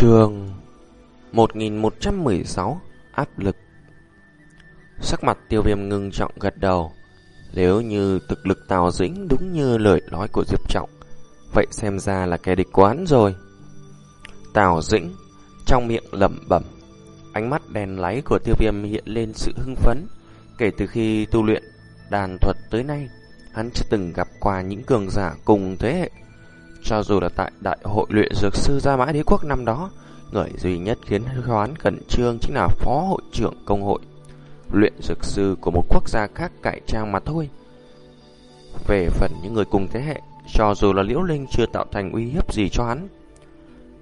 Trường 1116 Áp lực. Sắc mặt tiêu viêm ngưng trọng gật đầu. Nếu như thực lực Tào Dĩnh đúng như lời nói của Diệp Trọng, Vậy xem ra là kẻ địch quán rồi. Tào Dĩnh Trong miệng lẩm bẩm, Ánh mắt đèn láy của tiêu viêm hiện lên sự hưng phấn. Kể từ khi tu luyện đàn thuật tới nay, Hắn chưa từng gặp qua những cường giả cùng thế hệ cho dù là tại đại hội luyện dược sư Gia Mã Đế Quốc năm đó, người duy nhất khiến hoán cẩn trương chính là phó hội trưởng công hội luyện dược sư của một quốc gia khác cải trang mà thôi. Về phần những người cùng thế hệ, cho dù là Liễu Linh chưa tạo thành uy hiếp gì cho hắn,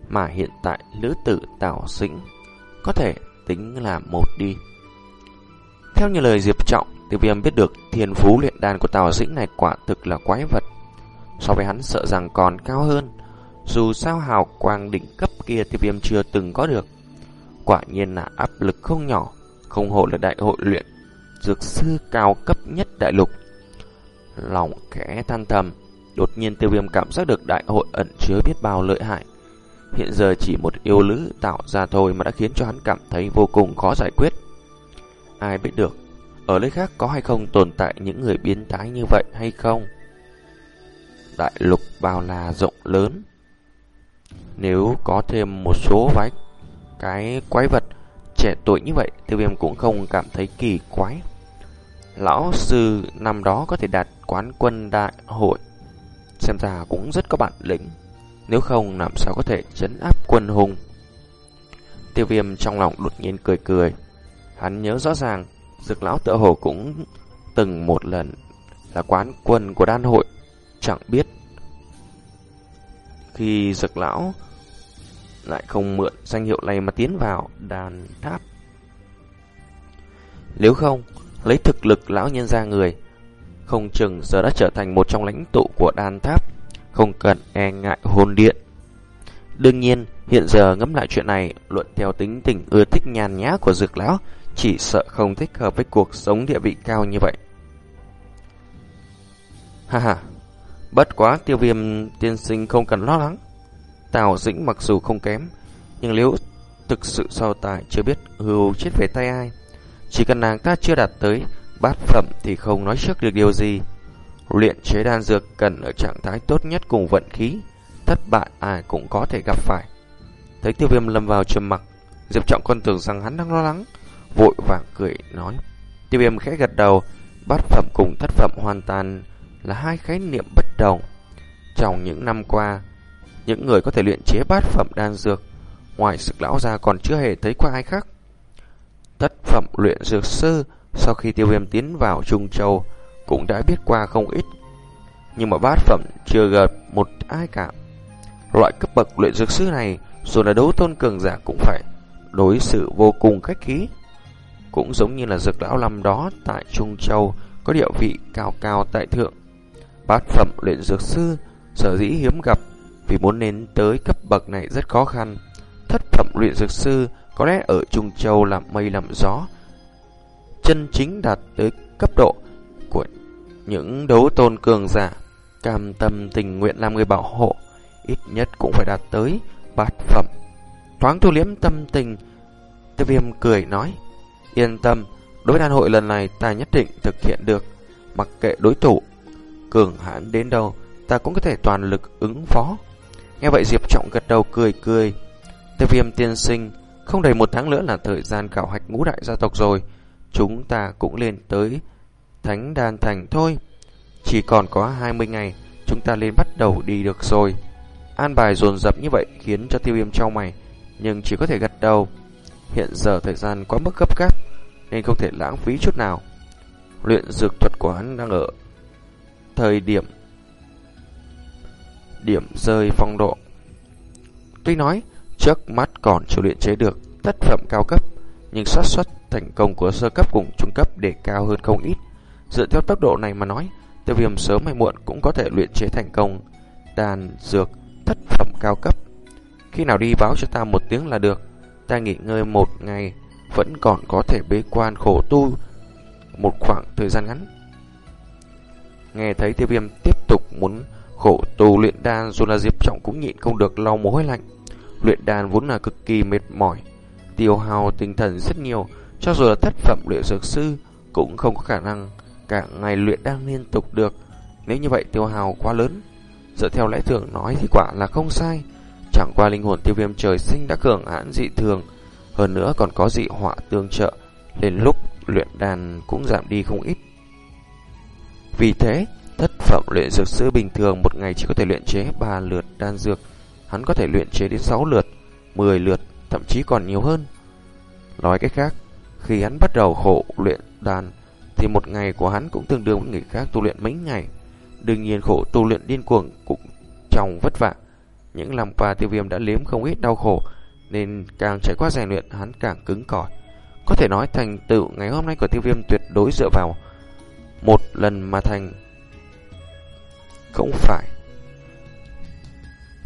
mà hiện tại lữ tử Tào Dĩnh có thể tính là một đi. Theo như lời Diệp Trọng, Tiêu Viêm biết được thiên phú luyện đan của Tào Dĩnh này quả thực là quái vật so với hắn sợ rằng còn cao hơn. Dù sao hào quang đỉnh cấp kia thì viêm chưa từng có được. Quả nhiên là áp lực không nhỏ, không hộ là đại hội luyện, dược sư cao cấp nhất đại lục. Lòng kẽ than thầm, đột nhiên tiêu viêm cảm giác được đại hội ẩn chứa biết bao lợi hại. Hiện giờ chỉ một yêu lữ tạo ra thôi mà đã khiến cho hắn cảm thấy vô cùng khó giải quyết. Ai biết được, ở nơi khác có hay không tồn tại những người biến thái như vậy hay không? Đại lục bao la rộng lớn. Nếu có thêm một số vái cái quái vật trẻ tuổi như vậy, tiêu viêm cũng không cảm thấy kỳ quái. Lão sư năm đó có thể đạt quán quân đại hội, xem ra cũng rất có bản lĩnh. Nếu không làm sao có thể chấn áp quân hùng. Tiêu viêm trong lòng đột nhiên cười cười. Hắn nhớ rõ ràng, dược lão tự hồ cũng từng một lần là quán quân của đan hội Chẳng biết khi dược lão lại không mượn danh hiệu này mà tiến vào đàn tháp. Nếu không, lấy thực lực lão nhân ra người, không chừng giờ đã trở thành một trong lãnh tụ của đàn tháp, không cần e ngại hồn điện. Đương nhiên, hiện giờ ngẫm lại chuyện này, luận theo tính tình ưa thích nhàn nhã của dược lão, chỉ sợ không thích hợp với cuộc sống địa vị cao như vậy. Ha ha, Bất quá tiêu viêm tiên sinh không cần lo lắng. Tào dĩnh mặc dù không kém, nhưng nếu thực sự so tài chưa biết hưu chết về tay ai. Chỉ cần nàng ta chưa đạt tới bát phẩm thì không nói trước được điều gì. Luyện chế đan dược cần ở trạng thái tốt nhất cùng vận khí. Thất bại ai cũng có thể gặp phải. Thấy tiêu viêm lâm vào trầm mặc, Diệp Trọng con tưởng rằng hắn đang lo lắng. Vội vàng cười nói. Tiêu viêm khẽ gật đầu, bát phẩm cùng thất phẩm hoàn toàn là hai khái niệm bất đồng. Trong những năm qua, những người có thể luyện chế bát phẩm đan dược, ngoài sực lão ra còn chưa hề thấy qua ai khác. Tất phẩm luyện dược sư sau khi tiêu viêm tiến vào Trung Châu cũng đã biết qua không ít. Nhưng mà bát phẩm chưa gặp một ai cả. Loại cấp bậc luyện dược sư này dù là đấu tôn cường giả cũng phải đối xử vô cùng khách khí. Cũng giống như là dược lão năm đó tại Trung Châu có địa vị cao cao tại thượng. Bát phẩm luyện dược sư sở dĩ hiếm gặp vì muốn đến tới cấp bậc này rất khó khăn. Thất phẩm luyện dược sư có lẽ ở Trung Châu làm mây làm gió. Chân chính đạt tới cấp độ của những đấu tôn cường giả cam tâm tình nguyện làm người bảo hộ, ít nhất cũng phải đạt tới bát phẩm. Thoáng thu liếm tâm tình, tiêu viêm cười nói, yên tâm, đối đàn hội lần này ta nhất định thực hiện được, mặc kệ đối thủ cường hãn đến đâu, ta cũng có thể toàn lực ứng phó. Nghe vậy Diệp Trọng gật đầu cười cười. Tiêu viêm tiên sinh, không đầy một tháng nữa là thời gian khảo hạch ngũ đại gia tộc rồi. Chúng ta cũng lên tới Thánh Đan Thành thôi. Chỉ còn có 20 ngày, chúng ta lên bắt đầu đi được rồi. An bài dồn dập như vậy khiến cho tiêu viêm trong mày, nhưng chỉ có thể gật đầu. Hiện giờ thời gian quá mức gấp gáp, nên không thể lãng phí chút nào. Luyện dược thuật của hắn đang ở thời điểm điểm rơi phong độ. Tuy nói, trước mắt còn chưa luyện chế được tất phẩm cao cấp, nhưng xác suất thành công của sơ cấp cùng trung cấp để cao hơn không ít. Dựa theo tốc độ này mà nói, tiêu viêm sớm hay muộn cũng có thể luyện chế thành công đàn dược thất phẩm cao cấp. Khi nào đi báo cho ta một tiếng là được, ta nghỉ ngơi một ngày, vẫn còn có thể bế quan khổ tu một khoảng thời gian ngắn. Nghe thấy tiêu viêm tiếp tục muốn khổ tu luyện đan dù là Diệp Trọng cũng nhịn không được lau mồ hôi lạnh. Luyện đan vốn là cực kỳ mệt mỏi, tiêu hao tinh thần rất nhiều, cho dù là thất phẩm luyện dược sư cũng không có khả năng cả ngày luyện đan liên tục được. Nếu như vậy tiêu hao quá lớn, dựa theo lẽ thường nói thì quả là không sai. Chẳng qua linh hồn tiêu viêm trời sinh đã cường hãn dị thường, hơn nữa còn có dị họa tương trợ, nên lúc luyện đàn cũng giảm đi không ít. Vì thế, thất phẩm luyện dược sư bình thường một ngày chỉ có thể luyện chế 3 lượt đan dược, hắn có thể luyện chế đến 6 lượt, 10 lượt, thậm chí còn nhiều hơn. Nói cách khác, khi hắn bắt đầu khổ luyện đàn, thì một ngày của hắn cũng tương đương với người khác tu luyện mấy ngày. Đương nhiên khổ tu luyện điên cuồng cũng trong vất vả. Những năm qua tiêu viêm đã liếm không ít đau khổ, nên càng trải qua rèn luyện hắn càng cứng cỏi. Có thể nói thành tựu ngày hôm nay của tiêu viêm tuyệt đối dựa vào một lần mà thành không phải.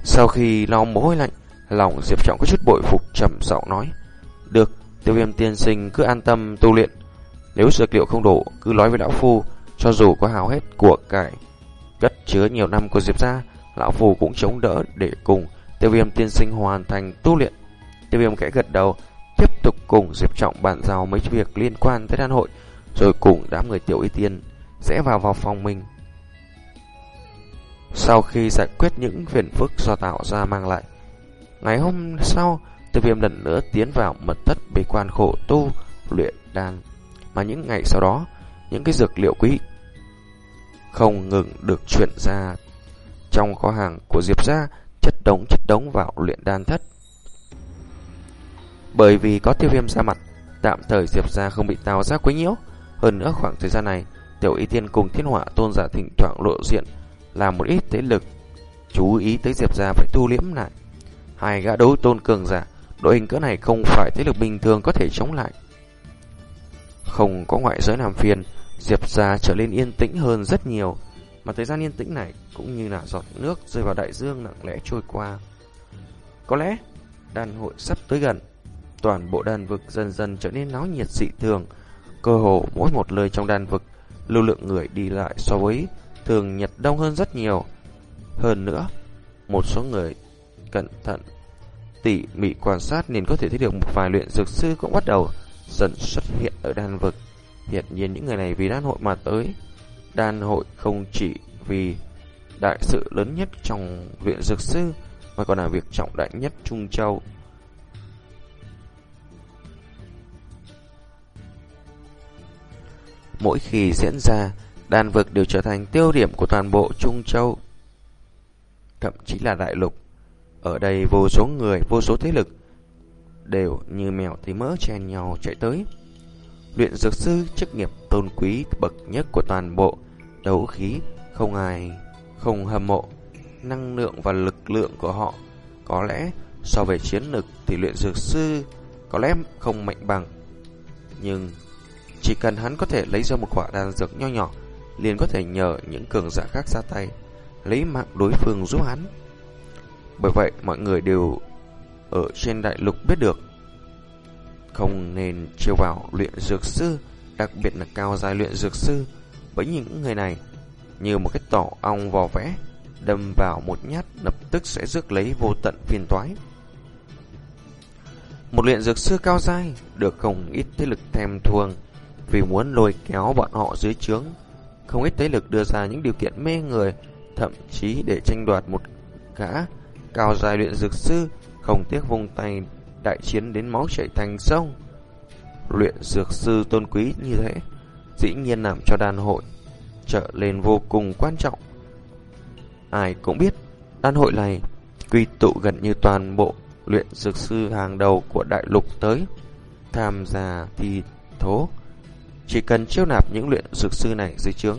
Sau khi lau mồ hôi lạnh, lòng Diệp Trọng có chút bội phục trầm giọng nói: "Được, Tiêu Viêm tiên sinh cứ an tâm tu luyện, nếu dược liệu không đủ cứ nói với lão phu, cho dù có hào hết của cải cất chứa nhiều năm của Diệp gia, lão phu cũng chống đỡ để cùng Tiêu Viêm tiên sinh hoàn thành tu luyện." Tiêu Viêm kẽ gật đầu, tiếp tục cùng Diệp Trọng bàn giao mấy việc liên quan tới đan hội, rồi cùng đám người tiểu y tiên sẽ vào vào phòng mình. Sau khi giải quyết những phiền phức do tạo ra mang lại, ngày hôm sau, Tiêu Viêm lần nữa tiến vào mật thất bế quan khổ tu luyện đan. Mà những ngày sau đó, những cái dược liệu quý không ngừng được chuyển ra trong kho hàng của Diệp gia, chất đống chất đống vào luyện đan thất. Bởi vì có Tiêu Viêm ra mặt, tạm thời Diệp gia không bị tào ra quấy nhiễu. Hơn nữa khoảng thời gian này, Tiểu Y Tiên cùng Thiên Họa Tôn giả thỉnh thoảng lộ diện làm một ít thế lực chú ý tới Diệp gia phải tu liễm lại. Hai gã đấu tôn cường giả, đội hình cỡ này không phải thế lực bình thường có thể chống lại. Không có ngoại giới làm phiền, Diệp gia trở nên yên tĩnh hơn rất nhiều, mà thời gian yên tĩnh này cũng như là giọt nước rơi vào đại dương lặng lẽ trôi qua. Có lẽ đàn hội sắp tới gần, toàn bộ đàn vực dần dần trở nên náo nhiệt dị thường, cơ hồ mỗi một lời trong đàn vực lưu lượng người đi lại so với thường nhật đông hơn rất nhiều. Hơn nữa, một số người cẩn thận, tỉ mỉ quan sát nên có thể thấy được một vài luyện dược sư cũng bắt đầu dần xuất hiện ở đan vực. Hiện nhiên những người này vì đan hội mà tới. Đan hội không chỉ vì đại sự lớn nhất trong luyện dược sư mà còn là việc trọng đại nhất Trung Châu. Mỗi khi diễn ra, đan vực đều trở thành tiêu điểm của toàn bộ Trung Châu, thậm chí là đại lục. Ở đây vô số người, vô số thế lực đều như mèo thấy mỡ chen nhau chạy tới. Luyện dược sư chức nghiệp tôn quý bậc nhất của toàn bộ đấu khí, không ai không hâm mộ. Năng lượng và lực lượng của họ có lẽ so về chiến lực thì luyện dược sư có lẽ không mạnh bằng. Nhưng chỉ cần hắn có thể lấy ra một quả đan dược nho nhỏ liền có thể nhờ những cường giả khác ra tay, lấy mạng đối phương giúp hắn. Bởi vậy, mọi người đều ở trên đại lục biết được không nên chiêu vào luyện dược sư, đặc biệt là cao giai luyện dược sư, bởi những người này như một cái tổ ong vò vẽ, đâm vào một nhát lập tức sẽ rước lấy vô tận phiền toái. Một luyện dược sư cao giai được không ít thế lực thèm thuồng vì muốn lôi kéo bọn họ dưới trướng không ít thế lực đưa ra những điều kiện mê người, thậm chí để tranh đoạt một gã cao dài luyện dược sư, không tiếc vùng tay đại chiến đến máu chảy thành sông. Luyện dược sư tôn quý như thế, dĩ nhiên làm cho đàn hội trở lên vô cùng quan trọng. Ai cũng biết, đàn hội này quy tụ gần như toàn bộ luyện dược sư hàng đầu của đại lục tới tham gia thi thố chỉ cần chiêu nạp những luyện dược sư này dưới trướng,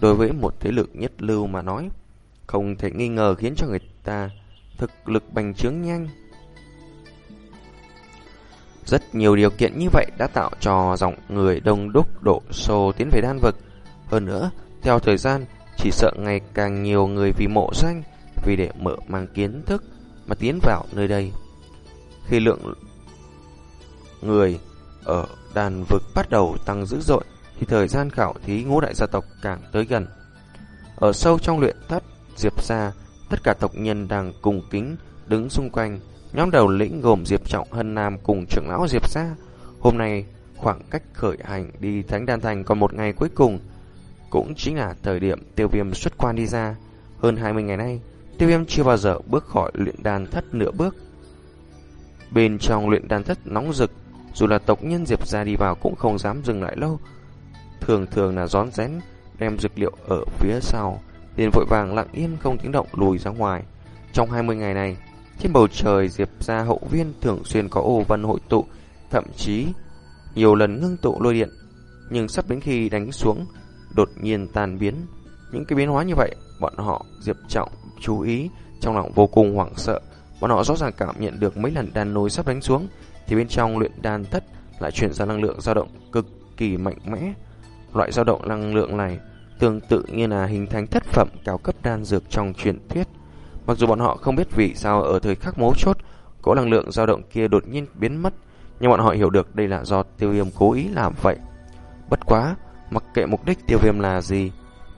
đối với một thế lực nhất lưu mà nói, không thể nghi ngờ khiến cho người ta thực lực bành trướng nhanh. Rất nhiều điều kiện như vậy đã tạo cho dòng người đông đúc độ xô tiến về đan vực. Hơn nữa, theo thời gian, chỉ sợ ngày càng nhiều người vì mộ danh, vì để mở mang kiến thức mà tiến vào nơi đây. Khi lượng người ở đàn vực bắt đầu tăng dữ dội thì thời gian khảo thí ngũ đại gia tộc càng tới gần. Ở sâu trong luyện thất, Diệp gia, tất cả tộc nhân đang cùng kính đứng xung quanh, Nhóm đầu lĩnh gồm Diệp Trọng, Hân Nam cùng trưởng lão Diệp Gia. Hôm nay, khoảng cách khởi hành đi Thánh Đan Thành còn một ngày cuối cùng, cũng chính là thời điểm tiêu viêm xuất quan đi ra. Hơn 20 ngày nay, tiêu viêm chưa bao giờ bước khỏi luyện đan thất nửa bước. Bên trong luyện đan thất nóng rực, dù là tộc nhân Diệp Gia đi vào cũng không dám dừng lại lâu. Thường thường là rón rén, đem dược liệu ở phía sau, liền vội vàng lặng yên không tiếng động lùi ra ngoài. Trong 20 ngày này, trên bầu trời Diệp Gia hậu viên thường xuyên có ô văn hội tụ, thậm chí nhiều lần ngưng tụ lôi điện, nhưng sắp đến khi đánh xuống, đột nhiên tan biến. Những cái biến hóa như vậy, bọn họ Diệp Trọng chú ý, trong lòng vô cùng hoảng sợ. Bọn họ rõ ràng cảm nhận được mấy lần đàn nối sắp đánh xuống, thì bên trong luyện đan thất lại chuyển ra năng lượng dao động cực kỳ mạnh mẽ. Loại dao động năng lượng này tương tự như là hình thành thất phẩm cao cấp đan dược trong truyền thuyết. Mặc dù bọn họ không biết vì sao ở thời khắc mấu chốt, cỗ năng lượng dao động kia đột nhiên biến mất, nhưng bọn họ hiểu được đây là do tiêu viêm cố ý làm vậy. Bất quá, mặc kệ mục đích tiêu viêm là gì,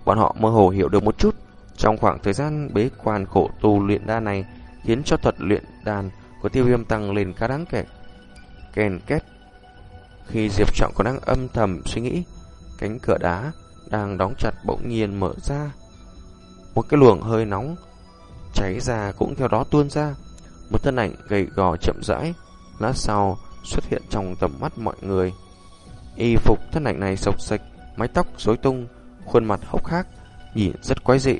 bọn họ mơ hồ hiểu được một chút. Trong khoảng thời gian bế quan khổ tu luyện đan này, khiến cho thuật luyện đan của tiêu viêm tăng lên khá đáng kể. Kèn két. Khi Diệp Trọng còn đang âm thầm suy nghĩ, cánh cửa đá đang đóng chặt bỗng nhiên mở ra. Một cái luồng hơi nóng cháy ra cũng theo đó tuôn ra. Một thân ảnh gầy gò chậm rãi, lát sau xuất hiện trong tầm mắt mọi người. Y phục thân ảnh này sộc sạch, mái tóc rối tung, khuôn mặt hốc hác, nhìn rất quái dị.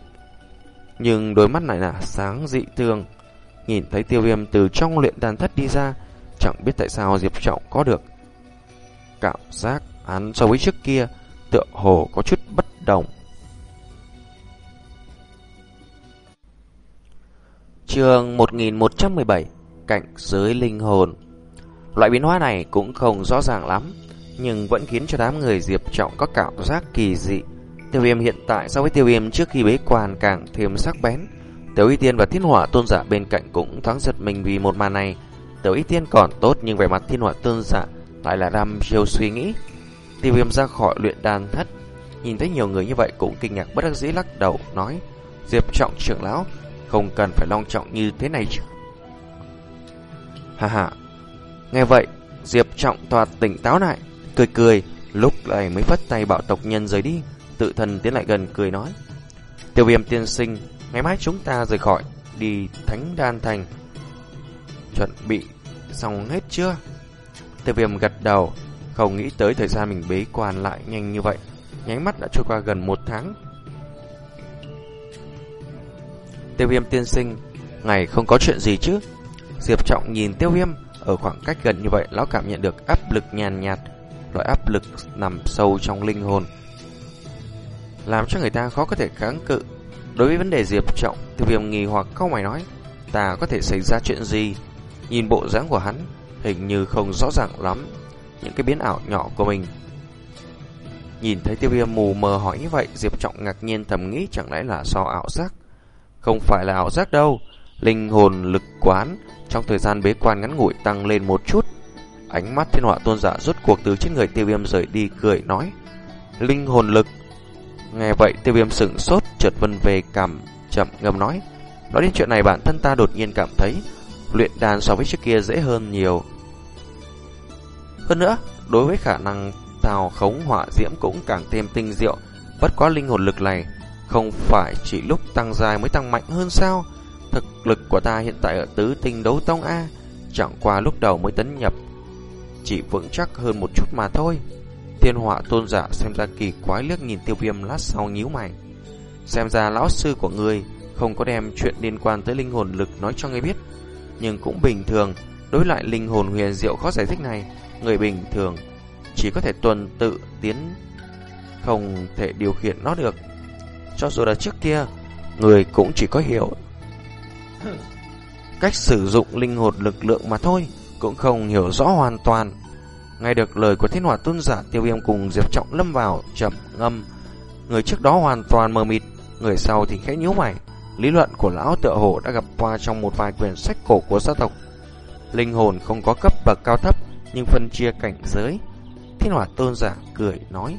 Nhưng đôi mắt này là sáng dị thường. Nhìn thấy tiêu viêm từ trong luyện đàn thất đi ra, chẳng biết tại sao Diệp Trọng có được. Cảm giác hắn so với trước kia, tựa hồ có chút bất đồng. Trường 1117 Cảnh giới linh hồn Loại biến hóa này cũng không rõ ràng lắm Nhưng vẫn khiến cho đám người Diệp Trọng có cảm giác kỳ dị Tiêu viêm hiện tại so với tiêu viêm trước khi bế quan càng thêm sắc bén Tiểu Y Tiên và Thiên Hỏa tôn giả bên cạnh cũng thoáng giật mình vì một màn này Tiểu Y Tiên còn tốt nhưng về mặt Thiên Hỏa tôn giả dạ, lại là đam chiêu suy nghĩ. Tiêu viêm ra khỏi luyện đàn thất, Nhìn thấy nhiều người như vậy cũng kinh ngạc bất đắc dĩ lắc đầu, nói, Diệp Trọng trưởng lão, không cần phải long trọng như thế này chứ. Hà hà Nghe vậy, Diệp Trọng toạt tỉnh táo lại, Cười cười, Lúc này mới phất tay bảo tộc nhân rời đi. Tự thân tiến lại gần cười nói, Tiêu viêm tiên sinh, Ngày mai chúng ta rời khỏi, Đi Thánh Đan Thành. Chuẩn bị xong hết chưa? Tiêu viêm gật đầu, Không nghĩ tới thời gian mình bế quan lại nhanh như vậy. Nháy mắt đã trôi qua gần một tháng. Tiêu viêm tiên sinh Ngày không có chuyện gì chứ? Diệp Trọng nhìn tiêu viêm Ở khoảng cách gần như vậy, Lão cảm nhận được áp lực nhàn nhạt, Loại áp lực nằm sâu trong linh hồn. Làm cho người ta khó có thể kháng cự. Đối với vấn đề Diệp Trọng, Tiêu viêm nghi hoặc, không mày nói Ta có thể xảy ra chuyện gì. Nhìn bộ dáng của hắn, Hình như không rõ ràng lắm Những cái biến ảo nhỏ của mình. Nhìn thấy tiêu viêm mù mờ hỏi như vậy, Diệp Trọng ngạc nhiên thầm nghĩ chẳng lẽ là do ảo giác? Không phải là ảo giác đâu, Linh hồn lực quán Trong thời gian bế quan ngắn ngủi tăng lên một chút. Ánh mắt thiên họa tôn giả rút cuộc từ trên người tiêu viêm rời đi, cười nói, Linh hồn lực? Nghe vậy, tiêu viêm sửng sốt, chợt vân về cảm chậm ngầm nói Nói đến chuyện này, bản thân ta đột nhiên cảm thấy Luyện đàn so với trước kia dễ hơn nhiều Hơn nữa Đối với khả năng tào khống hỏa diễm cũng càng thêm tinh diệu Bất quá linh hồn lực này không phải chỉ lúc tăng dài mới tăng mạnh hơn sao? Thực lực của ta hiện tại ở tứ tinh đấu tông A, chẳng qua lúc đầu mới tấn nhập, chỉ vững chắc hơn một chút mà thôi. Thiên họa tôn giả xem ra kỳ quái liếc nhìn tiêu viêm lát sau nhíu mày. Xem ra lão sư của ngươi không có đem chuyện liên quan tới linh hồn lực nói cho ngươi biết. Nhưng cũng bình thường, đối lại linh hồn huyền diệu khó giải thích này, người bình thường chỉ có thể tuần tự tiến, không thể điều khiển nó được. Cho dù là trước kia Người cũng chỉ có hiểu. Cách sử dụng linh hồn lực lượng mà thôi Cũng không hiểu rõ hoàn toàn. Ngay được lời của thiên hỏa tôn giả tiêu viêm cùng Diệp Trọng lâm vào chậm ngâm. Người trước đó hoàn toàn mờ mịt Người sau thì khẽ nhíu mày Lý luận của lão tựa hồ đã gặp qua trong một vài quyển sách cổ của gia tộc Linh hồn không có cấp bậc cao thấp, Nhưng phân chia cảnh giới Thiên hỏa tôn giả cười nói,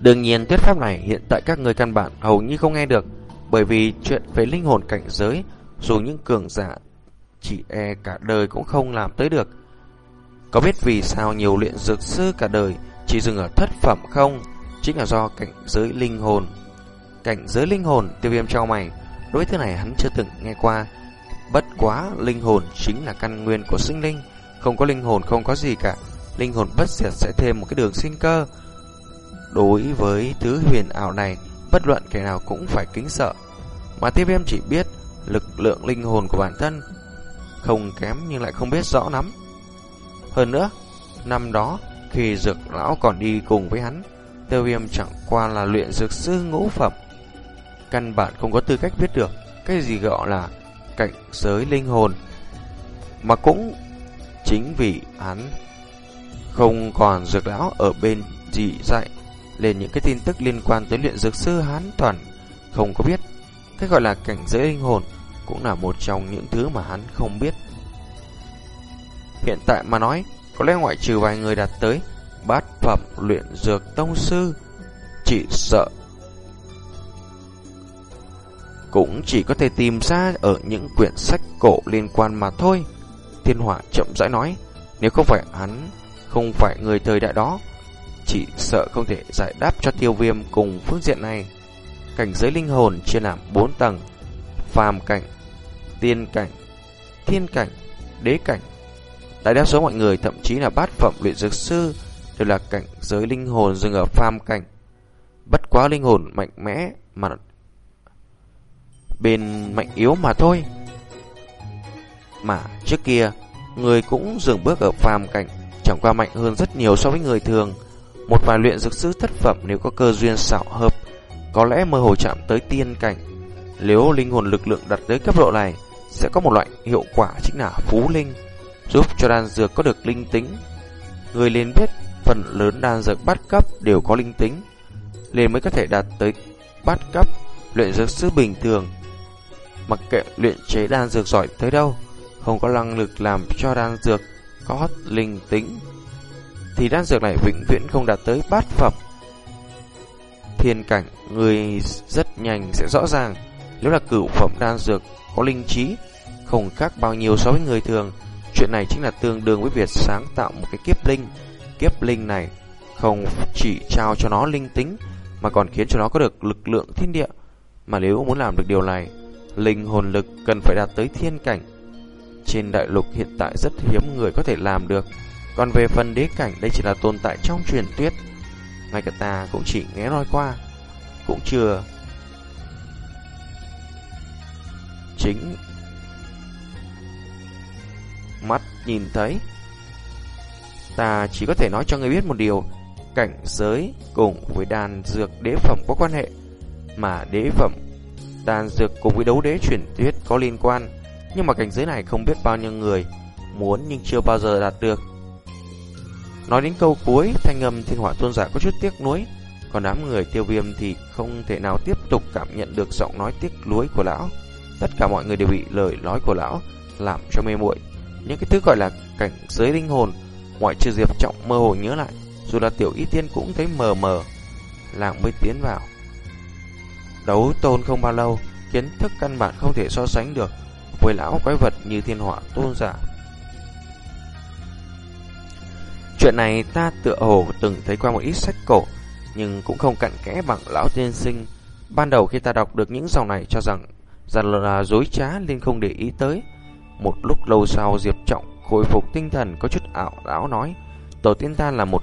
Đương nhiên thuyết pháp này hiện tại các người căn bản hầu như không nghe được, Bởi vì chuyện về linh hồn cảnh giới, Dù những cường giả chỉ e cả đời cũng không làm tới được. Có biết vì sao nhiều luyện dược sư cả đời chỉ dừng ở thất phẩm không? Chính là do cảnh giới linh hồn. Cảnh giới linh hồn, tiêu viêm cho mày, đối thứ này hắn chưa từng nghe qua. Bất quá, linh hồn chính là căn nguyên của sinh linh. Không có linh hồn không có gì cả. Linh hồn bất diệt sẽ thêm một cái đường sinh cơ. Đối với thứ huyền ảo này, bất luận kẻ nào cũng phải kính sợ. Mà tiêu viêm chỉ biết lực lượng linh hồn của bản thân không kém nhưng lại không biết rõ lắm. Hơn nữa, năm đó khi dược lão còn đi cùng với hắn, tiêu viêm chẳng qua là luyện dược sư ngũ phẩm. Căn bản không có tư cách biết được cái gì gọi là cảnh giới linh hồn. Mà cũng chính vì hắn không còn dược lão ở bên dị dạy lên những cái tin tức liên quan tới luyện dược sư hắn toàn không có biết. Cái gọi là cảnh giới linh hồn cũng là một trong những thứ mà hắn không biết. Hiện tại mà nói, có lẽ ngoại trừ vài người đạt tới bát phẩm luyện dược tông sư, chỉ sợ cũng chỉ có thể tìm ra ở những quyển sách cổ liên quan mà thôi. Thiên Hỏa chậm rãi nói, nếu không phải hắn, không phải người thời đại đó, chỉ sợ không thể giải đáp cho tiêu viêm cùng phương diện này. Cảnh giới linh hồn chia làm 4 tầng, phàm cảnh, tiên cảnh, thiên cảnh, đế cảnh. Đại đa số mọi người thậm chí là bát phẩm luyện dược sư đều là cảnh giới linh hồn dừng ở phàm cảnh. Bất quá linh hồn mạnh mẽ mà bên mạnh yếu mà thôi. Mà trước kia, người cũng dừng bước ở phàm cảnh, chẳng qua mạnh hơn rất nhiều so với người thường. Một vài luyện dược sư thất phẩm nếu có cơ duyên xảo hợp, có lẽ mơ hồ chạm tới tiên cảnh. Nếu linh hồn lực lượng đặt tới cấp độ này, sẽ có một loại hiệu quả chính là phú linh, giúp cho đan dược có được linh tính. Người liền biết phần lớn đan dược bát cấp đều có linh tính, liền mới có thể đạt tới bát cấp. Luyện dược sư bình thường, mặc kệ luyện chế đan dược giỏi tới đâu, không có năng lực làm cho đan dược có linh tính, thì đan dược này vĩnh viễn không đạt tới bát phẩm. Thiên cảnh, người rất nhanh sẽ rõ ràng, nếu là cửu phẩm đan dược có linh trí, không khác bao nhiêu so với người thường. Chuyện này chính là tương đương với việc sáng tạo một cái kiếp linh. Kiếp linh này không chỉ trao cho nó linh tính, mà còn khiến cho nó có được lực lượng thiên địa. Mà nếu muốn làm được điều này, linh hồn lực cần phải đạt tới thiên cảnh. Trên đại lục hiện tại rất hiếm người có thể làm được. Còn về phần đế cảnh, đây chỉ là tồn tại trong truyền thuyết. Ngay cả ta cũng chỉ nghe nói qua, cũng chưa chính mắt nhìn thấy. Ta chỉ có thể nói cho người biết một điều, cảnh giới cùng với đàn dược đế phẩm có quan hệ, mà đế phẩm đàn dược cùng với đấu đế chuyển thuyết có liên quan, nhưng mà cảnh giới này không biết bao nhiêu người muốn nhưng chưa bao giờ đạt được. Nói đến câu cuối, thanh âm thiên hỏa tôn giả có chút tiếc nuối, còn đám người tiêu viêm thì không thể nào tiếp tục cảm nhận được giọng nói tiếc nuối của lão. Tất cả mọi người đều bị lời nói của lão làm cho mê muội. Những cái thứ gọi là cảnh giới linh hồn, ngoại trừ Diệp Trọng mơ hồ nhớ lại, dù là tiểu y tiên cũng thấy mờ mờ, làng mới tiến vào. Đấu tôn không bao lâu, kiến thức căn bản không thể so sánh được với lão quái vật như thiên hỏa tôn giả. Chuyện này ta tựa hồ từng thấy qua một ít sách cổ, nhưng cũng không cặn kẽ bằng lão tiên sinh. Ban đầu khi ta đọc được những dòng này cho rằng rằng là dối trá nên không để ý tới. Một lúc lâu sau Diệp Trọng khôi phục tinh thần có chút ảo lão nói Tổ tiên ta là một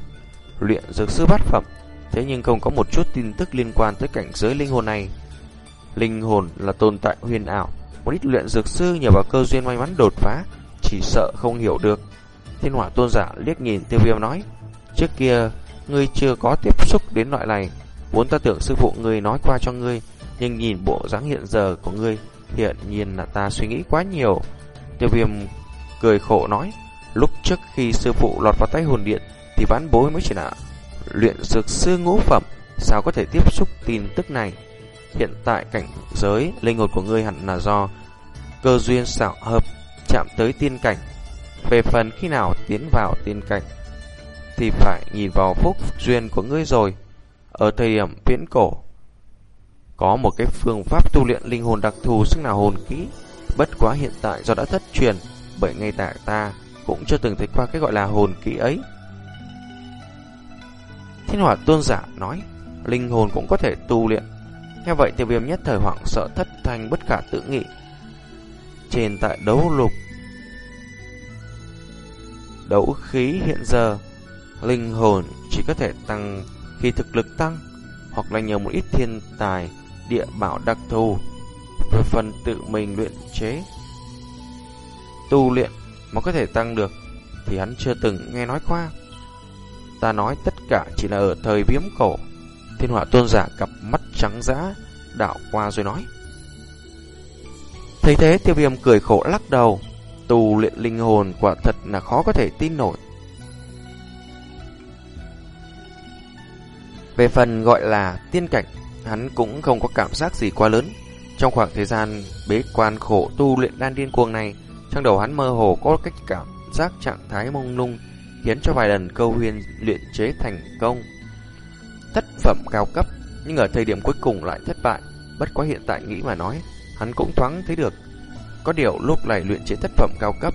luyện dược sư bát phẩm Thế nhưng không có một chút tin tức liên quan tới cảnh giới linh hồn này. Linh hồn là tồn tại huyền ảo, Một ít luyện dược sư nhờ vào cơ duyên may mắn đột phá, Chỉ sợ không hiểu được. Thiên hỏa tôn giả liếc nhìn tiêu viêm nói, Trước kia, ngươi chưa có tiếp xúc đến loại này. Vốn ta tưởng sư phụ ngươi nói qua cho ngươi, Nhưng nhìn bộ dáng hiện giờ của ngươi Hiện nhiên là ta suy nghĩ quá nhiều. Tiêu viêm cười khổ nói, Lúc trước khi sư phụ lọt vào tay hồn điện, Thì vãn bối mới chỉ là Luyện dược sư ngũ phẩm Sao có thể tiếp xúc tin tức này? Hiện tại cảnh giới Linh hồn của ngươi hẳn là do Cơ duyên xảo hợp Chạm tới tiên cảnh. Về phần khi nào tiến vào tiên cảnh Thì phải nhìn vào phúc duyên của ngươi rồi. Ở thời điểm viễn cổ Có một cái phương pháp tu luyện linh hồn đặc thù xưng là hồn kỹ. Bất quá hiện tại do đã thất truyền, bởi ngay tại ta cũng chưa từng thấy qua cái gọi là hồn kỹ ấy. Thiên hỏa tôn giả nói, linh hồn cũng có thể tu luyện. Nghe vậy tiêu viêm nhất thời hoảng sợ thất thanh bất khả tự nghị. Trên tại đấu lục, đấu khí hiện giờ, linh hồn chỉ có thể tăng khi thực lực tăng, hoặc là nhờ một ít thiên tài, địa bảo đặc thù, về phần tự mình luyện chế. Tu luyện mà có thể tăng được thì hắn chưa từng nghe nói qua. Ta nói tất cả chỉ là ở thời viếm cổ. Thiên họa tôn giả cặp mắt trắng dã, đảo qua rồi nói. Thấy thế tiêu viêm cười khổ lắc đầu. Tu luyện linh hồn quả thật là khó có thể tin nổi. Về phần gọi là tiên cảnh, hắn cũng không có cảm giác gì quá lớn. Trong khoảng thời gian bế quan khổ tu luyện đan điên cuồng này, trong đầu hắn mơ hồ có cách cảm giác trạng thái mông lung, khiến cho vài lần câu huyền luyện chế thành công. Thất phẩm cao cấp, nhưng ở thời điểm cuối cùng lại thất bại. Bất quá hiện tại nghĩ mà nói, hắn cũng thoáng thấy được. Có điều lúc này luyện chế thất phẩm cao cấp,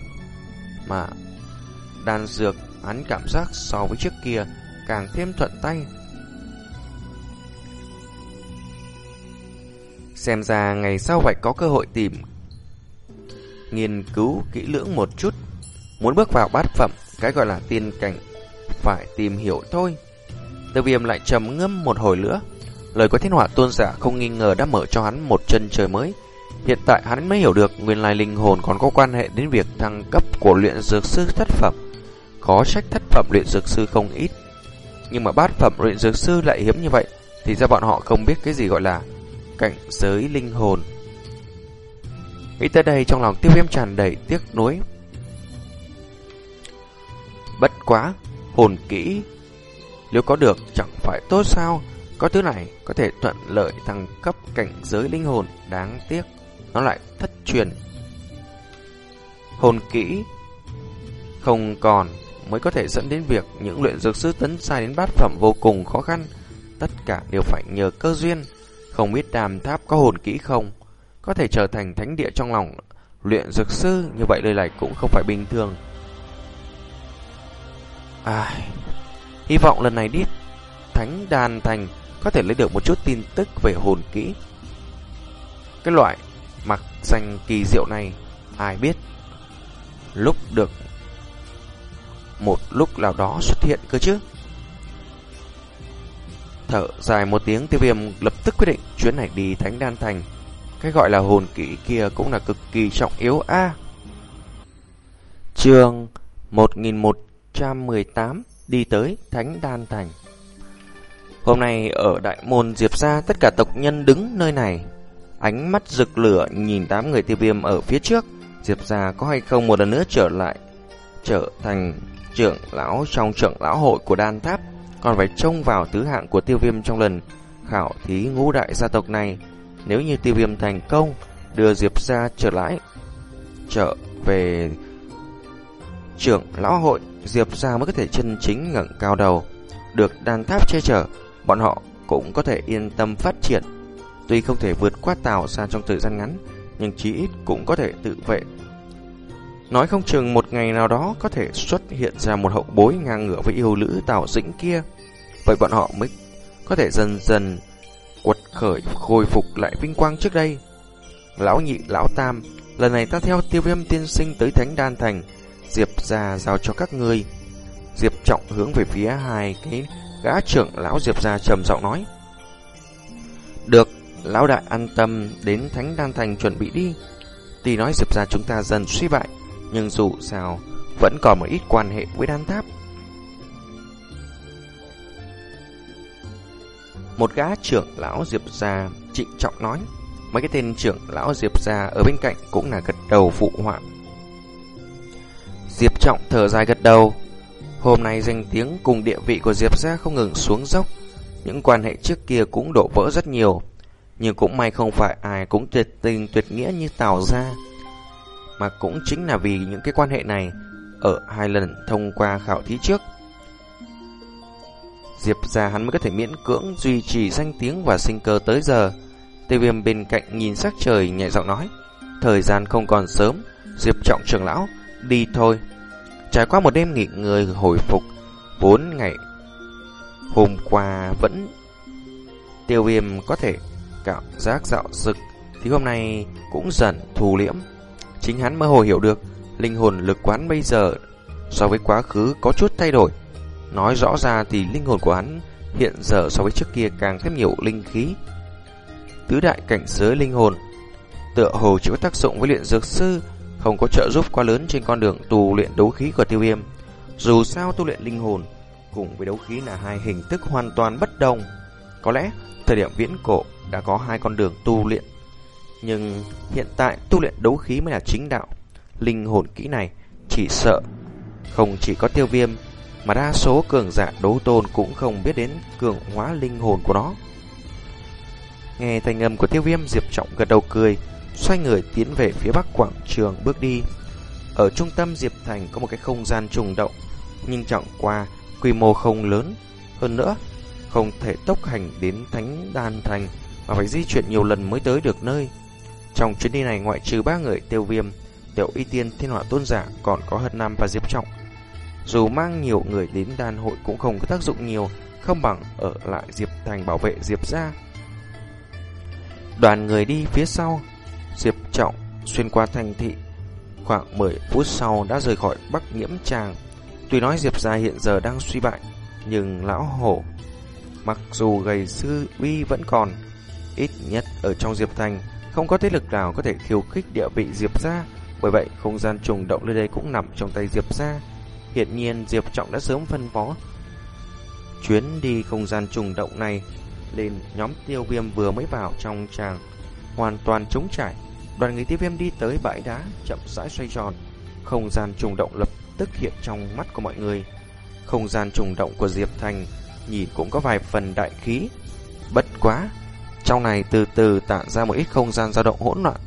mà đan dược hắn cảm giác so với trước kia càng thêm thuận tay. Xem ra ngày sau phải có cơ hội tìm nghiên cứu kỹ lưỡng một chút. Muốn bước vào bát phẩm, cái gọi là tiên cảnh, phải tìm hiểu thôi. Tiêu viêm lại trầm ngâm một hồi nữa. Lời của thiên hỏa tôn giả không nghi ngờ đã mở cho hắn một chân trời mới. Hiện tại hắn mới hiểu được nguyên lai linh hồn còn có quan hệ đến việc thăng cấp của luyện dược sư thất phẩm. Có trách thất phẩm luyện dược sư không ít. Nhưng mà bát phẩm luyện dược sư lại hiếm như vậy, thì ra bọn họ không biết cái gì gọi là cảnh giới linh hồn. Nghĩ tới đây trong lòng tiêu viêm tràn đầy tiếc nuối. Bất quá, hồn kỹ. Nếu có được chẳng phải tốt sao? Có thứ này có thể thuận lợi thăng cấp cảnh giới linh hồn Đáng tiếc. Nó lại thất truyền. Hồn kỹ Không còn Mới có thể dẫn đến việc những luyện dược sư tấn sai đến bát phẩm vô cùng khó khăn. Tất cả đều phải nhờ cơ duyên. Không biết đàm tháp có hồn kỹ không? Có thể trở thành thánh địa trong lòng Luyện dược sư Như vậy lời này cũng không phải bình thường. Ai Hy vọng lần này đi Thánh Đàn Thành có thể lấy được một chút tin tức về hồn kỹ. Cái loại mặc danh kỳ diệu này ai biết lúc được một lúc nào đó xuất hiện cơ chứ. Thở dài một tiếng tiêu viêm lập tức quyết định chuyến này đi Thánh Đan Thành. Cái gọi là hồn kỹ kia cũng là cực kỳ trọng yếu a. À, chương 118 đi tới Thánh Đan Thành. Hôm nay ở đại môn Diệp Gia tất cả tộc nhân đứng nơi này. Ánh mắt rực lửa nhìn tám người tiêu viêm ở phía trước. Diệp Gia có hay không một lần nữa trở lại, trở thành trưởng lão trong trưởng lão hội của đan tháp, còn phải trông vào tứ hạng của tiêu viêm trong lần khảo thí ngũ đại gia tộc này. Nếu như tiêu viêm thành công, đưa Diệp Gia trở lại, trở về trưởng lão hội Diệp ra mới có thể chân chính ngẩng cao đầu. Được đàn tháp che chở, bọn họ cũng có thể yên tâm phát triển. Tuy không thể vượt qua tàu ra trong thời gian ngắn, nhưng chí ít cũng có thể tự vệ. Nói không chừng một ngày nào đó có thể xuất hiện ra một hậu bối ngang ngửa với yêu nữ tào dĩnh kia. Vậy bọn họ mới có thể dần dần quật khởi khôi phục lại vinh quang trước đây. Lão nhị, lão tam, lần này ta theo tiêu viêm tiên sinh tới Thánh Đan Thành, Diệp ra giao cho các ngươi. Diệp trọng hướng về phía hai cái gã trưởng lão Diệp ra trầm giọng nói. Được, lão đại an tâm đến Thánh Đan Thành chuẩn bị đi. Tuy nói Diệp ra chúng ta dần suy bại, nhưng dù sao vẫn còn một ít quan hệ với đan tháp. Một gã trưởng lão Diệp gia trịnh trọng nói, mấy cái tên trưởng lão Diệp gia ở bên cạnh cũng là gật đầu phụ họa. Diệp Trọng thở dài gật đầu. Hôm nay danh tiếng cùng địa vị của Diệp gia không ngừng xuống dốc. Những quan hệ trước kia cũng đổ vỡ rất nhiều. Nhưng cũng may không phải ai cũng tuyệt tình tuyệt nghĩa như Tào gia. Mà cũng chính là vì những cái quan hệ này ở hai lần thông qua khảo thí trước. Diệp gia hắn mới có thể miễn cưỡng duy trì danh tiếng và sinh cơ tới giờ. Tiêu viêm bên cạnh nhìn sắc trời nhẹ giọng nói. thời gian không còn sớm, Diệp Trọng trưởng lão, đi thôi. Trải qua một đêm nghỉ ngơi hồi phục, bốn ngày hôm qua vẫn tiêu viêm có thể cảm giác dạo rực, thì hôm nay cũng dần thù liễm. Chính hắn mơ hồ hiểu được, linh hồn lực quán bây giờ so với quá khứ có chút thay đổi. Nói rõ ra thì linh hồn của hắn hiện giờ so với trước kia càng thêm nhiều linh khí. Tứ đại cảnh giới linh hồn tựa hồ chỉ có tác dụng với luyện dược sư, không có trợ giúp quá lớn trên con đường tu luyện đấu khí của tiêu viêm. Dù sao tu luyện linh hồn cùng với đấu khí là hai hình thức hoàn toàn bất đồng. Có lẽ thời điểm viễn cổ đã có hai con đường tu luyện, nhưng hiện tại tu luyện đấu khí mới là chính đạo. Linh hồn kỹ này chỉ sợ không chỉ có tiêu viêm mà đa số cường giả đấu tôn cũng không biết đến cường hóa linh hồn của nó. Nghe thanh âm của tiêu viêm Diệp Trọng gật đầu cười, xoay người tiến về phía bắc quảng trường bước đi. Ở trung tâm Diệp Thành có một cái không gian trùng động, nhưng trọng qua quy mô không lớn. Hơn nữa, không thể tốc hành đến Thánh Đan Thành mà phải di chuyển nhiều lần mới tới được nơi. Trong chuyến đi này ngoại trừ ba người tiêu viêm, Tiểu Y Tiên Thiên họa Tôn Giả còn có Hật Nam và Diệp Trọng. Dù mang nhiều người đến đan hội cũng không có tác dụng nhiều, không bằng ở lại Diệp Thành bảo vệ Diệp ra. Đoàn người đi phía sau, Diệp Trọng xuyên qua thành thị. Khoảng 10 phút sau đã rời khỏi Bắc Nhiễm Tràng. Tuy nói Diệp gia hiện giờ đang suy bại, nhưng lão hổ, mặc dù gầy sư uy vẫn còn, ít nhất ở trong Diệp Thành, không có thế lực nào có thể khiêu khích địa vị Diệp gia. Bởi vậy, không gian trùng động nơi đây cũng nằm trong tay Diệp gia. Hiện nhiên, Diệp Trọng đã sớm phân phó chuyến đi không gian trùng động này lên nhóm tiêu viêm vừa mới vào trong tràng hoàn toàn trống trải. Đoàn người tiêu viêm đi tới bãi đá chậm rãi xoay tròn. Không gian trùng động lập tức hiện trong mắt của mọi người. Không gian trùng động của diệp thành nhìn cũng có vài phần đại khí. Bất quá trong này từ từ tạo ra một ít không gian dao động hỗn loạn.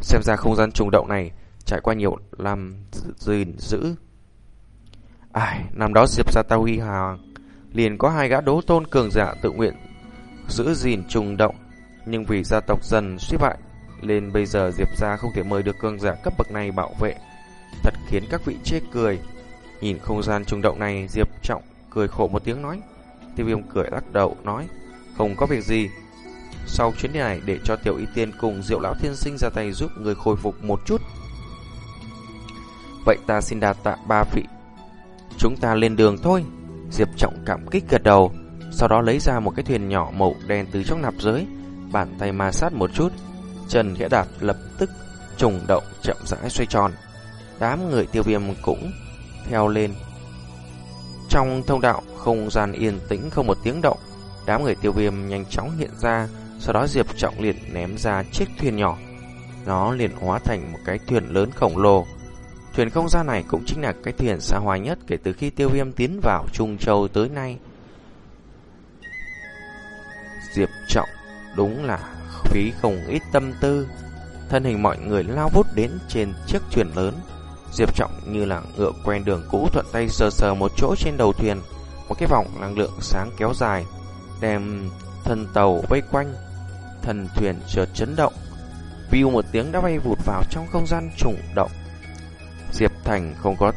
Xem ra không gian trùng động này trải qua nhiều làm gìn giữ. Ai năm đó diệp Gia tao huy hoàng liền có hai gã đố tôn cường giả tự nguyện giữ gìn trùng động, nhưng vì gia tộc dần suy bại, nên bây giờ Diệp gia không thể mời được cường giả cấp bậc này bảo vệ, thật khiến các vị chê cười. Nhìn không gian trùng động này, Diệp Trọng cười khổ một tiếng nói. Tiêu Viêm cười lắc đầu nói, không có việc gì. Sau chuyến đi này để cho Tiểu Y Tiên cùng Diệu Lão Thiên Sinh ra tay giúp người khôi phục một chút. Vậy ta xin đạt tạ ba vị. Chúng ta lên đường thôi. Diệp Trọng cảm kích gật đầu. Sau đó lấy ra một cái thuyền nhỏ màu đen từ trong nạp giới Bàn tay ma sát một chút chân khẽ đạp lập tức trùng động chậm rãi xoay tròn. Đám người tiêu viêm cũng theo lên. Trong thông đạo không gian yên tĩnh không một tiếng động, Đám người tiêu viêm nhanh chóng hiện ra, Sau đó Diệp Trọng liền ném ra chiếc thuyền nhỏ. Nó liền hóa thành một cái thuyền lớn khổng lồ. Thuyền không gian này cũng chính là cái thuyền xa hoa nhất kể từ khi tiêu viêm tiến vào Trung Châu tới nay. Diệp Trọng đúng là phí không ít tâm tư. Thân hình mọi người lao vút đến trên chiếc thuyền lớn. Diệp Trọng như là ngựa quen đường cũ thuận tay sờ sờ một chỗ trên đầu thuyền. Một cái vòng năng lượng sáng kéo dài, đem thân tàu vây quanh. thần thuyền chợt chấn động. View một tiếng đã bay vụt vào trong không gian trùng động. Diệp Thành không có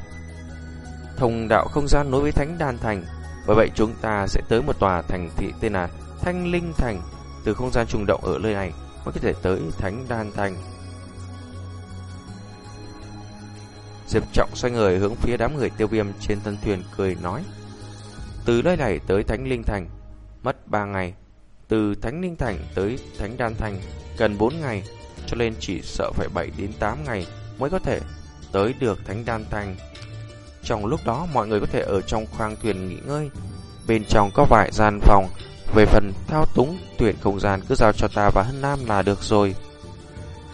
thông đạo không gian nối với Thánh Đan Thành. Bởi vậy chúng ta sẽ tới một tòa thành thị tên là Thanh Linh Thành từ không gian trùng động ở nơi này Mới có thể tới Thánh Đan Thành. Diệp Trọng xoay người hướng phía đám người tiêu viêm trên thân thuyền cười nói, Từ nơi này tới Thánh Linh Thành, Mất 3 ngày. Từ Thánh Linh Thành tới Thánh Đan Thành, Cần 4 ngày, Cho nên chỉ sợ phải 7 đến 8 ngày Mới có thể tới được Thánh Đan Thành. Trong lúc đó, mọi người có thể ở trong khoang thuyền nghỉ ngơi. Bên trong có vài gian phòng về phần thao túng tuyển không gian cứ giao cho ta và Hân Nam là được rồi.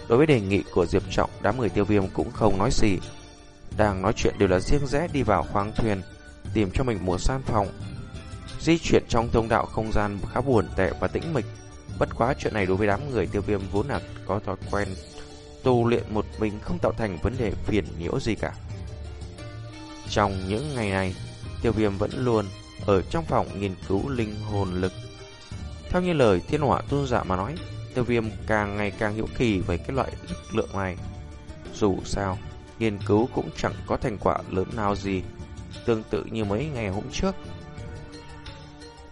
Đối với đề nghị của Diệp Trọng, đám người tiêu viêm cũng không nói gì. Đang nói chuyện đều là riêng rẽ đi vào khoang thuyền, tìm cho mình một san phòng. Di chuyển trong thông đạo không gian khá buồn tệ và tĩnh mịch. Bất quá chuyện này đối với đám người tiêu viêm vốn là có thói quen tu luyện một mình không tạo thành vấn đề phiền nhiễu gì cả. Trong những ngày này, tiêu viêm vẫn luôn ở trong phòng nghiên cứu linh hồn lực theo như lời thiên hỏa tôn giả mà nói, Tiêu viêm càng ngày càng hiểu kỳ về cái loại lực lượng này. Dù sao, nghiên cứu cũng chẳng có thành quả lớn nào gì, tương tự như mấy ngày hôm trước.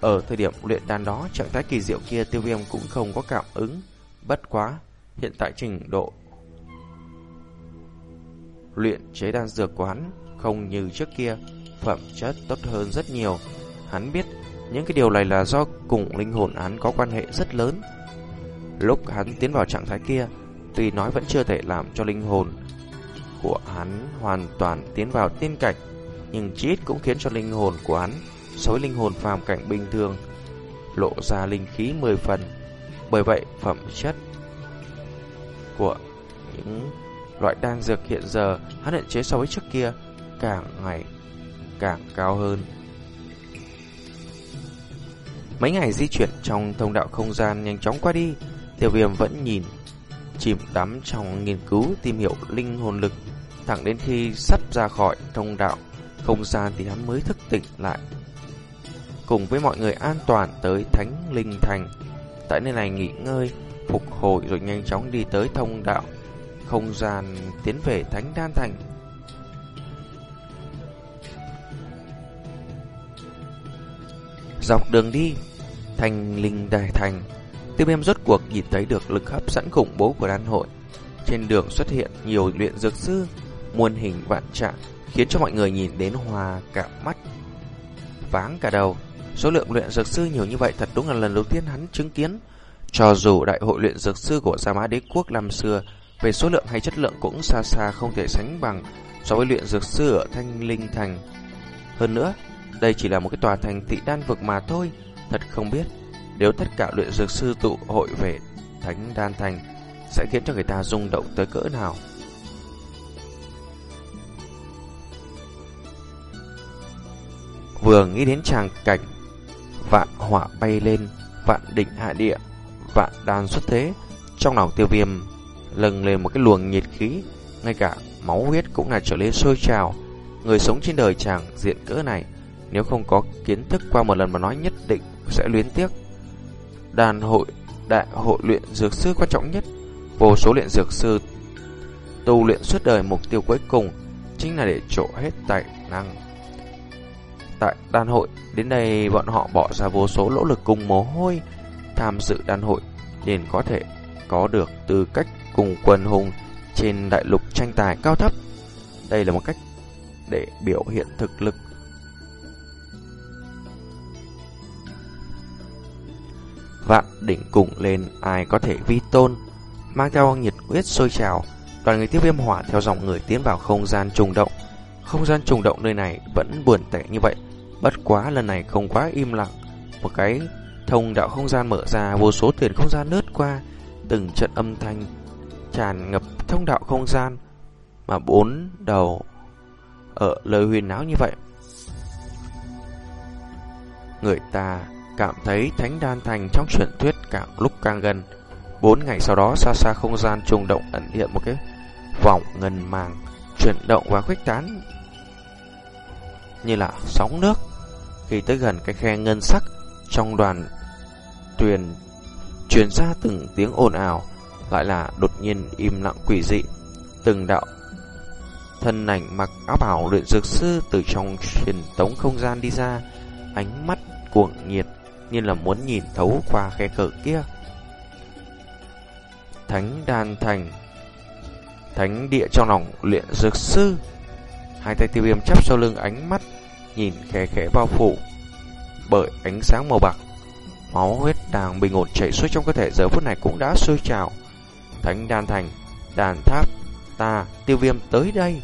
Ở thời điểm luyện đan đó, trạng thái kỳ diệu kia tiêu viêm cũng không có cảm ứng. Bất quá, hiện tại trình độ luyện chế đan dược quán không như trước kia, phẩm chất tốt hơn rất nhiều. Hắn biết những cái điều này là do cùng linh hồn hắn có quan hệ rất lớn. Lúc hắn tiến vào trạng thái kia, tuy nói vẫn chưa thể làm cho linh hồn của hắn hoàn toàn tiến vào tiên cảnh, nhưng chí ít cũng khiến cho linh hồn của hắn so linh hồn phàm cảnh bình thường lộ ra linh khí 10 phần. Bởi vậy, phẩm chất của những loại đan dược hiện giờ hắn hạn chế so với trước kia càng ngày càng cao hơn. Mấy ngày di chuyển trong thông đạo không gian nhanh chóng qua đi, Tiêu Viêm vẫn nhìn chìm đắm trong nghiên cứu tìm hiểu linh hồn lực, thẳng đến khi sắp ra khỏi thông đạo không gian thì hắn mới thức tỉnh lại. Cùng với mọi người an toàn tới Thánh Linh Thành, tại nơi này nghỉ ngơi, phục hồi rồi nhanh chóng đi tới thông đạo không gian tiến về Thánh Đan Thành. Dọc đường đi, thành linh đại thành, tiêu viêm rốt cuộc nhìn thấy được lực hấp dẫn khủng bố của đan hội. Trên đường xuất hiện nhiều luyện dược sư, muôn hình vạn trạng, khiến cho mọi người nhìn đến hòa cả mắt. Váng cả đầu, số lượng luyện dược sư nhiều như vậy thật đúng là lần đầu tiên hắn chứng kiến. Cho dù đại hội luyện dược sư của Gia Mã Đế Quốc năm xưa, về số lượng hay chất lượng cũng xa xa không thể sánh bằng so với luyện dược sư ở Thanh Linh Thành. Hơn nữa, đây chỉ là một cái tòa thành thị đan vực mà thôi. Thật không biết, nếu tất cả luyện dược sư tụ hội về Thánh Đan Thành, sẽ khiến cho người ta rung động tới cỡ nào. Vừa nghĩ đến tràng cảnh, vạn họa bay lên, vạn đỉnh hạ địa, vạn đan xuất thế, trong lòng tiêu viêm lâng lên một cái luồng nhiệt khí, ngay cả máu huyết cũng là trở lên sôi trào. Người sống trên đời chàng diện cỡ này, nếu không có kiến thức qua một lần mà nói nhất định sẽ luyến tiếc. Đàn hội, đại hội luyện dược sư quan trọng nhất, vô số luyện dược sư tu luyện suốt đời mục tiêu cuối cùng chính là để trổ hết tài năng. Tại đàn hội, đến đây bọn họ bỏ ra vô số nỗ lực cùng mồ hôi tham dự đàn hội nên có thể có được tư cách cùng quần hùng trên đại lục tranh tài cao thấp. Đây là một cách để biểu hiện thực lực. Vạn đỉnh cùng lên ai có thể vi tôn, mang theo nhiệt huyết sôi trào, đoàn người tiếp viêm hỏa theo dòng người tiến vào không gian trùng động. Không gian trùng động nơi này vẫn buồn tẻ như vậy, bất quá lần này không quá im lặng. Một cái thông đạo không gian mở ra, vô số tiền không gian lướt qua, từng trận âm thanh tràn ngập thông đạo không gian mà bốn đầu ở lời huyền não như vậy. Người ta cảm thấy thánh đan thành trong truyền thuyết càng lúc càng gần. Bốn ngày sau đó xa xa không gian trùng động ẩn hiện một cái vòng ngân màng chuyển động và khuếch tán như là sóng nước. Khi tới gần cái khe ngân sắc trong đoàn tuyền truyền ra từng tiếng ồn ào lại là đột nhiên im lặng quỷ dị. Từng đạo thân ảnh mặc áo bảo luyện dược sư từ trong truyền tống không gian đi ra, ánh mắt cuồng nhiệt như là muốn nhìn thấu qua khe cửa kia. Thánh đan thành Thánh địa trong lòng luyện dược sư Hai tay tiêu viêm chắp sau lưng ánh mắt Nhìn khẽ khẽ bao phủ Bởi ánh sáng màu bạc Máu huyết đang bình ổn chảy suốt trong cơ thể giờ phút này cũng đã sôi trào Thánh đan thành, đàn tháp, ta, tiêu viêm tới đây.